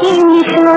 金にすの